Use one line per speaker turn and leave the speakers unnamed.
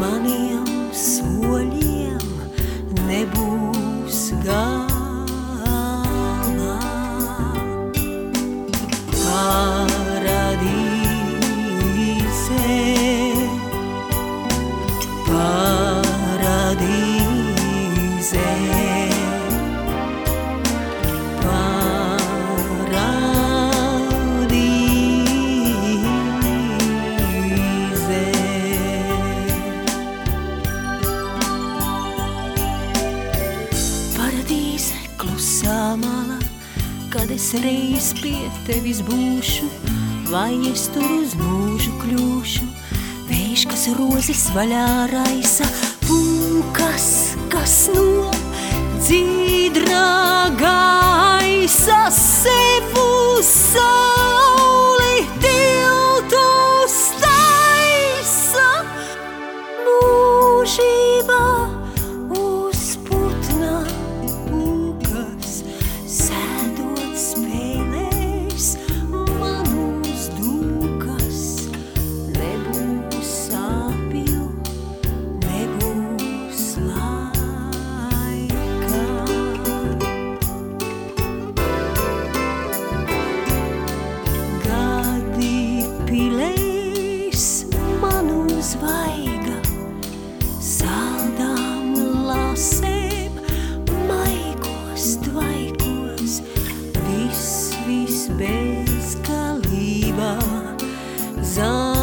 maniem soļiem nebūs galā. Paradīze, paradīze. tumsā malā, kad es reiz pie tevis būšu, vai es tur uz mūžu kļūšu. Vējš, kas rozes vaļā raisa, zone.